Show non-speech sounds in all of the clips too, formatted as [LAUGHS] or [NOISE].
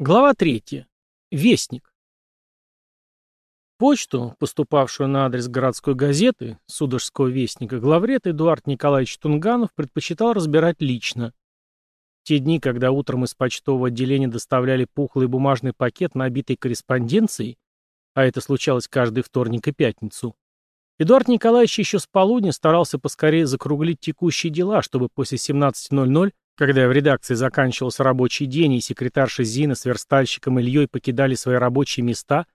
Глава 3. Вестник. Почту, поступавшую на адрес городской газеты, Судожского вестника, главред Эдуард Николаевич Тунганов предпочитал разбирать лично. В те дни, когда утром из почтового отделения доставляли пухлый бумажный пакет, набитый корреспонденцией, а это случалось каждый вторник и пятницу, Эдуард Николаевич еще с полудня старался поскорее закруглить текущие дела, чтобы после 17.00 когда в редакции заканчивался рабочий день, и секретарша Зина с верстальщиком Ильей покидали свои рабочие места,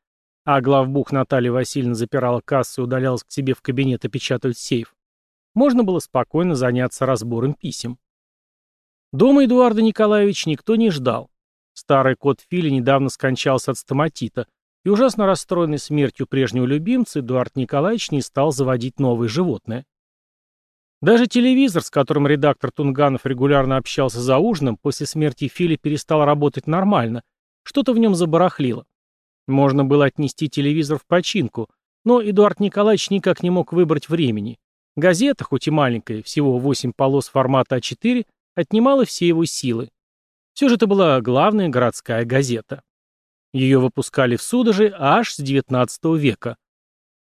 а главбух Наталья Васильевна запирала кассу и удалялась к себе в кабинет опечатывать сейф, можно было спокойно заняться разбором писем. Дома Эдуарда Николаевича никто не ждал. Старый кот Фили недавно скончался от стоматита, и ужасно расстроенный смертью прежнего любимца Эдуард Николаевич не стал заводить новое животное. Даже телевизор, с которым редактор Тунганов регулярно общался за ужином, после смерти Фили перестал работать нормально. Что-то в нем забарахлило. Можно было отнести телевизор в починку, но Эдуард Николаевич никак не мог выбрать времени. Газета, хоть и маленькая, всего 8 полос формата А4, отнимала все его силы. Все же это была главная городская газета. Ее выпускали в Судоже аж с XIX века.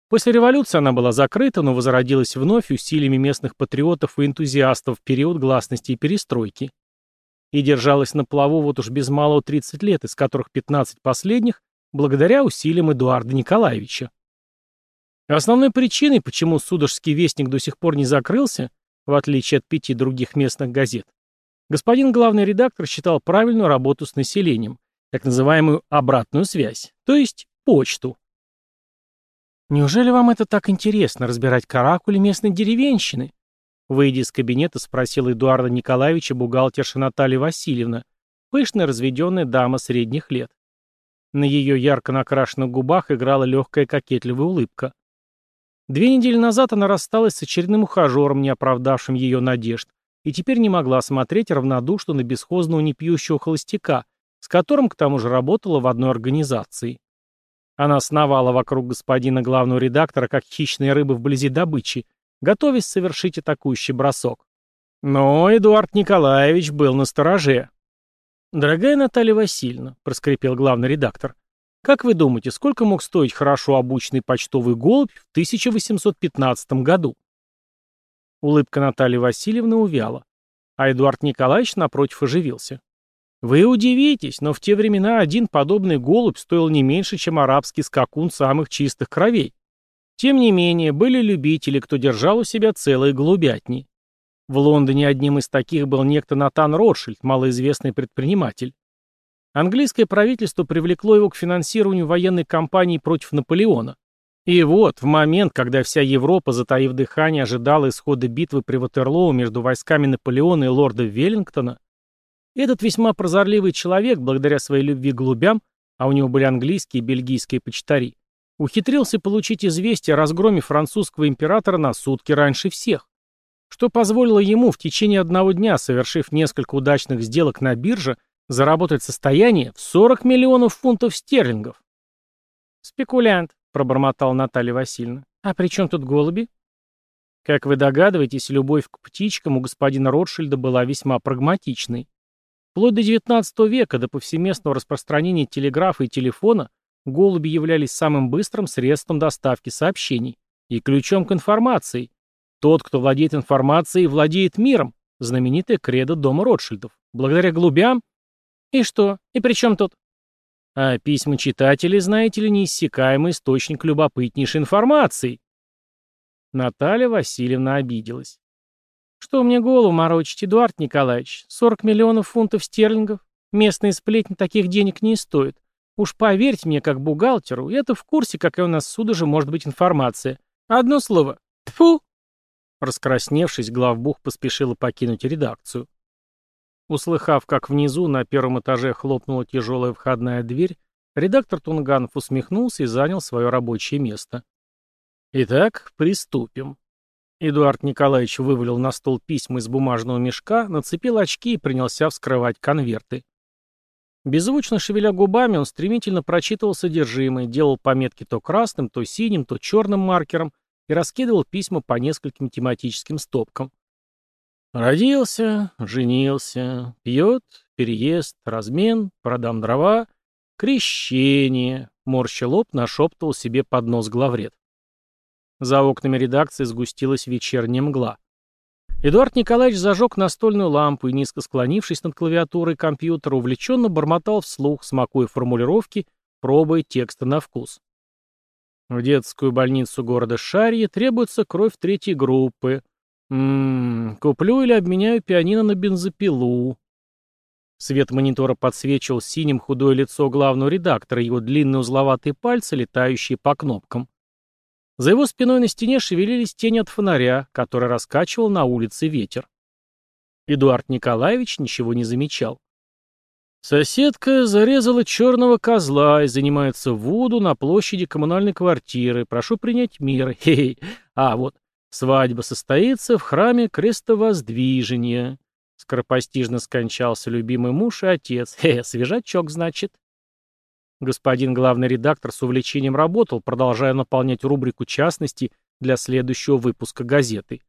После революции она была закрыта, но возродилась вновь усилиями местных патриотов и энтузиастов в период гласности и перестройки. И держалась на плаву вот уж без малого 30 лет, из которых 15 последних, благодаря усилиям Эдуарда Николаевича. Основной причиной, почему Судожский вестник до сих пор не закрылся, в отличие от пяти других местных газет, господин главный редактор считал правильную работу с населением, так называемую обратную связь, то есть почту, Неужели вам это так интересно, разбирать каракули местной деревенщины? Выйдя из кабинета, спросила Эдуарда Николаевича бухгалтерша Наталья Васильевна, пышная разведенная дама средних лет. На ее ярко накрашенных губах играла легкая кокетливая улыбка. Две недели назад она рассталась с очередным ухажером, не оправдавшим ее надежд, и теперь не могла смотреть равнодушно на бесхозного непьющего холостяка, с которым к тому же работала в одной организации. Она сновала вокруг господина главного редактора, как хищная рыба вблизи добычи, готовясь совершить атакующий бросок. Но Эдуард Николаевич был на стороже. «Дорогая Наталья Васильевна», — проскрипел главный редактор, — «как вы думаете, сколько мог стоить хорошо обученный почтовый голубь в 1815 году?» Улыбка Натальи Васильевны увяла, а Эдуард Николаевич напротив оживился. Вы удивитесь, но в те времена один подобный голубь стоил не меньше, чем арабский скакун самых чистых кровей. Тем не менее, были любители, кто держал у себя целые голубятни. В Лондоне одним из таких был некто Натан Ротшильд, малоизвестный предприниматель. Английское правительство привлекло его к финансированию военной кампании против Наполеона. И вот, в момент, когда вся Европа, затаив дыхание, ожидала исхода битвы при Ватерлоу между войсками Наполеона и лорда Веллингтона, этот весьма прозорливый человек, благодаря своей любви к голубям, а у него были английские и бельгийские почтари, ухитрился получить известие о разгроме французского императора на сутки раньше всех, что позволило ему в течение одного дня, совершив несколько удачных сделок на бирже, заработать состояние в 40 миллионов фунтов стерлингов. «Спекулянт», — пробормотал Наталья Васильевна. «А при чем тут голуби?» Как вы догадываетесь, любовь к птичкам у господина Ротшильда была весьма прагматичной. Вплоть до XIX века, до повсеместного распространения телеграфа и телефона, голуби являлись самым быстрым средством доставки сообщений и ключом к информации. Тот, кто владеет информацией, владеет миром, знаменитая кредо дома Ротшильдов. Благодаря голубям... И что? И при чем тут? А письма читателей, знаете ли, неиссякаемый источник любопытнейшей информации. Наталья Васильевна обиделась. Что мне голову морочить, Эдуард Николаевич? 40 миллионов фунтов стерлингов? Местные сплетни таких денег не стоят. Уж поверьте мне, как бухгалтеру, это в курсе, какая у нас суда же может быть информация. Одно слово. Тфу. Раскрасневшись, главбух поспешила покинуть редакцию. Услыхав, как внизу на первом этаже хлопнула тяжелая входная дверь, редактор Тунганов усмехнулся и занял свое рабочее место. «Итак, приступим». Эдуард Николаевич вывалил на стол письма из бумажного мешка, нацепил очки и принялся вскрывать конверты. Беззвучно шевеля губами, он стремительно прочитывал содержимое, делал пометки то красным, то синим, то черным маркером и раскидывал письма по нескольким тематическим стопкам. «Родился, женился, пьет, переезд, размен, продам дрова, крещение», — морща лоб нашептывал себе под нос главред. За окнами редакции сгустилась вечерняя мгла. Эдуард Николаевич зажег настольную лампу и, низко склонившись над клавиатурой компьютера, увлеченно бормотал вслух, смакуя формулировки, пробуя текста на вкус. В детскую больницу города Шарьи требуется кровь третьей группы. Ммм, куплю или обменяю пианино на бензопилу. Свет монитора подсвечивал синим худое лицо главного редактора, его длинные узловатые пальцы, летающие по кнопкам. За его спиной на стене шевелились тени от фонаря, который раскачивал на улице ветер. Эдуард Николаевич ничего не замечал. Соседка зарезала черного козла и занимается вуду на площади коммунальной квартиры. Прошу принять меры. [LAUGHS] Хе -хе. А вот, свадьба состоится в храме крестовоздвижения. Скоропостижно скончался любимый муж и отец. Хе, -хе свежачок, значит. Господин главный редактор с увлечением работал, продолжая наполнять рубрику частности для следующего выпуска газеты.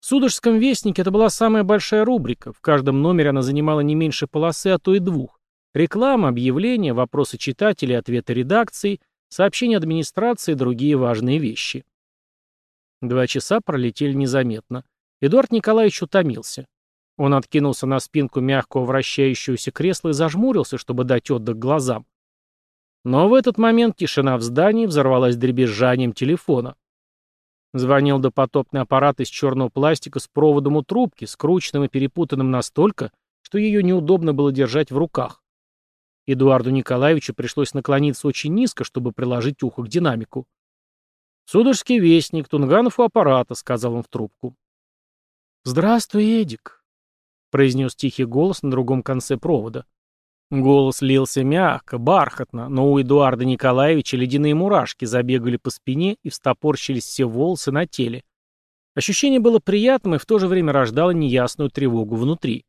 В «Судожском вестнике» это была самая большая рубрика. В каждом номере она занимала не меньше полосы, а то и двух. Реклама, объявления, вопросы читателей, ответы редакции, сообщения администрации и другие важные вещи. Два часа пролетели незаметно. Эдуард Николаевич утомился. Он откинулся на спинку мягкого вращающегося кресла и зажмурился, чтобы дать отдых глазам. Но в этот момент тишина в здании взорвалась дребезжанием телефона. Звонил допотопный аппарат из черного пластика с проводом у трубки, скрученным и перепутанным настолько, что ее неудобно было держать в руках. Эдуарду Николаевичу пришлось наклониться очень низко, чтобы приложить ухо к динамику. «Судорожский вестник, Тунганов у аппарата», — сказал он в трубку. «Здравствуй, Эдик», — произнес тихий голос на другом конце провода. Голос лился мягко, бархатно, но у Эдуарда Николаевича ледяные мурашки забегали по спине и встопорщились все волосы на теле. Ощущение было приятным и в то же время рождало неясную тревогу внутри.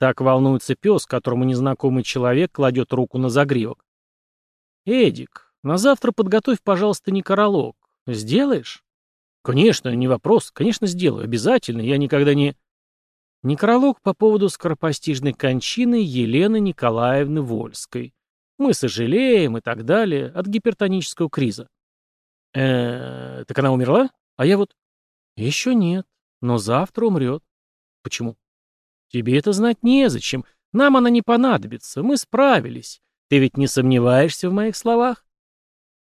Так волнуется пес, которому незнакомый человек кладет руку на загривок. «Эдик, на завтра подготовь, пожалуйста, некоролог. Сделаешь?» «Конечно, не вопрос. Конечно, сделаю. Обязательно. Я никогда не...» Некролог по поводу скоропостижной кончины Елены Николаевны Вольской. Мы сожалеем и так далее от гипертонического криза. Э, так она умерла? А я вот... Еще нет, но завтра умрет. Почему? Тебе это знать незачем. Нам она не понадобится. Мы справились. Ты ведь не сомневаешься в моих словах?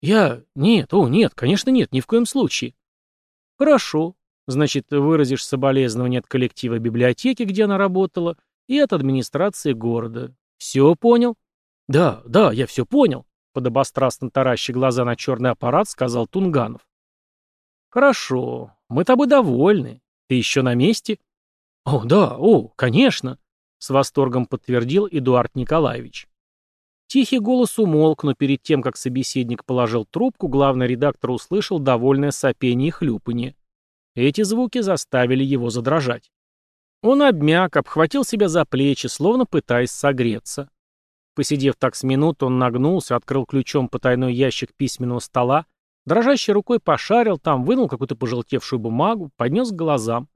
Я... Нет, о, нет, конечно нет, ни в коем случае. Хорошо, Значит, выразишь соболезнования от коллектива библиотеки, где она работала, и от администрации города. Все понял? Да, да, я все понял, подобострастно таращи глаза на черный аппарат, сказал Тунганов. Хорошо, мы тобой довольны. Ты еще на месте? О, да, о, конечно, с восторгом подтвердил Эдуард Николаевич. Тихий голос умолк, но перед тем, как собеседник положил трубку, главный редактор услышал довольное сопение и хлюпанье. Эти звуки заставили его задрожать. Он обмяк, обхватил себя за плечи, словно пытаясь согреться. Посидев так с минут, он нагнулся, открыл ключом потайной ящик письменного стола, дрожащей рукой пошарил там, вынул какую-то пожелтевшую бумагу, поднес к глазам.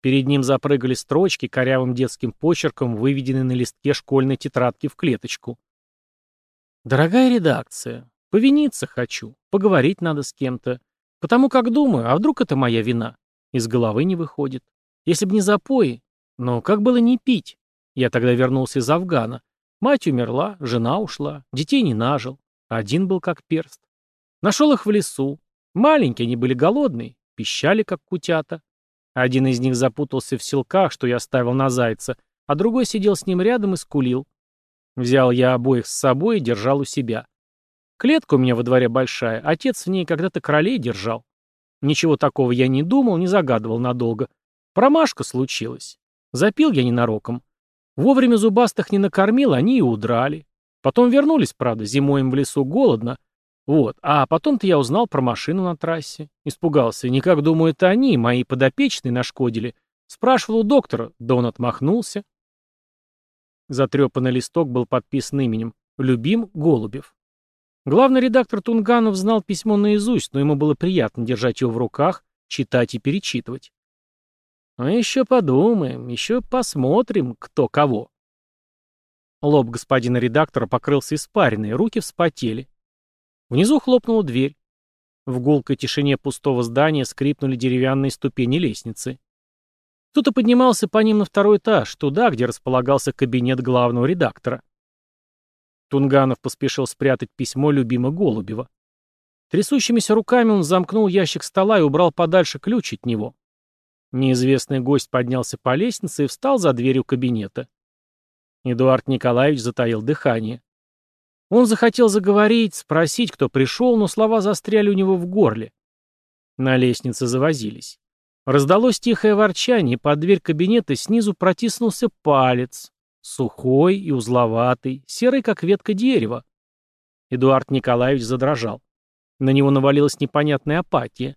Перед ним запрыгали строчки, корявым детским почерком выведенные на листке школьной тетрадки в клеточку. «Дорогая редакция, повиниться хочу, поговорить надо с кем-то. Потому как думаю, а вдруг это моя вина? Из головы не выходит. Если б не запои. Но как было не пить? Я тогда вернулся из Афгана. Мать умерла, жена ушла, детей не нажил. Один был как перст. Нашел их в лесу. Маленькие они были голодные, пищали, как кутята. Один из них запутался в селках, что я ставил на зайца, а другой сидел с ним рядом и скулил. Взял я обоих с собой и держал у себя. Клетка у меня во дворе большая, отец в ней когда-то королей держал. Ничего такого я не думал, не загадывал надолго. Промашка случилась. Запил я ненароком. Вовремя зубастых не накормил, они и удрали. Потом вернулись, правда, зимой им в лесу голодно. Вот, а потом-то я узнал про машину на трассе. Испугался, никак думаю, это они, мои подопечные, нашкодили. Спрашивал у доктора, да он отмахнулся. Затрепанный листок был подписан именем «Любим Голубев». Главный редактор Тунганов знал письмо наизусть, но ему было приятно держать его в руках, читать и перечитывать. А еще подумаем, еще посмотрим, кто кого». Лоб господина редактора покрылся испариной, руки вспотели. Внизу хлопнула дверь. В гулкой тишине пустого здания скрипнули деревянные ступени лестницы. Кто-то поднимался по ним на второй этаж, туда, где располагался кабинет главного редактора. Тунганов поспешил спрятать письмо любимого Голубева. Трясущимися руками он замкнул ящик стола и убрал подальше ключ от него. Неизвестный гость поднялся по лестнице и встал за дверью кабинета. Эдуард Николаевич затаил дыхание. Он захотел заговорить, спросить, кто пришел, но слова застряли у него в горле. На лестнице завозились. Раздалось тихое ворчание, под дверь кабинета снизу протиснулся палец, Сухой и узловатый, серый, как ветка дерева. Эдуард Николаевич задрожал. На него навалилась непонятная апатия.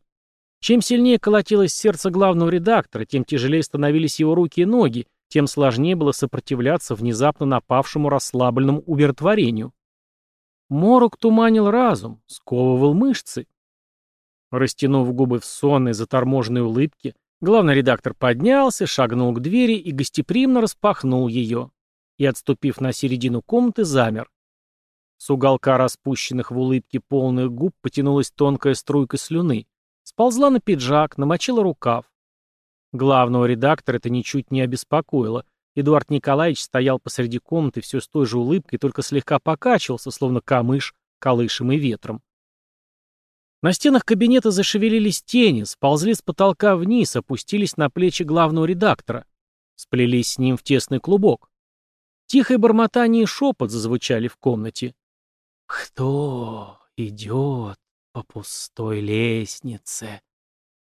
Чем сильнее колотилось сердце главного редактора, тем тяжелее становились его руки и ноги, тем сложнее было сопротивляться внезапно напавшему расслабленному умиротворению. Морок туманил разум, сковывал мышцы. Растянув губы в сонной, заторможенной улыбке, главный редактор поднялся, шагнул к двери и гостеприимно распахнул ее и, отступив на середину комнаты, замер. С уголка распущенных в улыбке полных губ потянулась тонкая струйка слюны, сползла на пиджак, намочила рукав. Главного редактора это ничуть не обеспокоило. Эдуард Николаевич стоял посреди комнаты все с той же улыбкой, только слегка покачивался, словно камыш, колышем и ветром. На стенах кабинета зашевелились тени, сползли с потолка вниз, опустились на плечи главного редактора. Сплелись с ним в тесный клубок. Тихое бормотание и шепот зазвучали в комнате. «Кто идет по пустой лестнице?»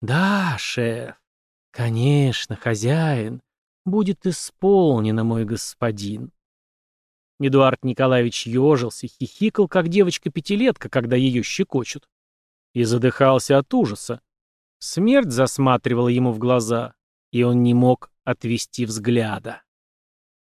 «Да, шеф, конечно, хозяин, будет исполнено, мой господин». Эдуард Николаевич ежился, хихикал, как девочка-пятилетка, когда ее щекочут. И задыхался от ужаса. Смерть засматривала ему в глаза, и он не мог отвести взгляда.